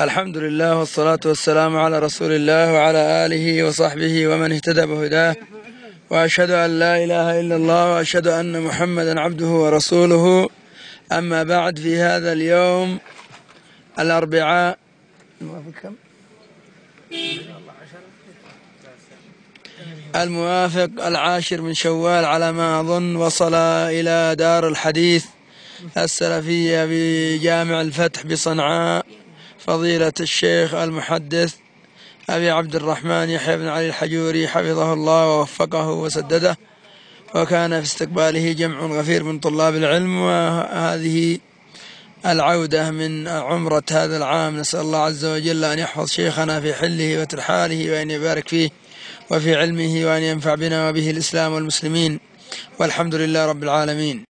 الحمد لله والصلاة والسلام على رسول الله وعلى آله وصحبه ومن اهتدى بهداه وأشهد أن لا إله إلا الله وأشهد أن محمدا عبده ورسوله أما بعد في هذا اليوم الأربعاء الموافق العاشر من شوال على ما أظن وصل إلى دار الحديث السلفية بجامع الفتح بصنعاء فضيلة الشيخ المحدث أبي عبد الرحمن يحيى بن علي الحجوري حفظه الله ووفقه وسدده وكان في استقباله جمع غفير من طلاب العلم وهذه العودة من عمرة هذا العام نسأل الله عز وجل أن يحفظ شيخنا في حله وترحاله وأن يبارك فيه وفي علمه وأن ينفع بنا وبه الإسلام والمسلمين والحمد لله رب العالمين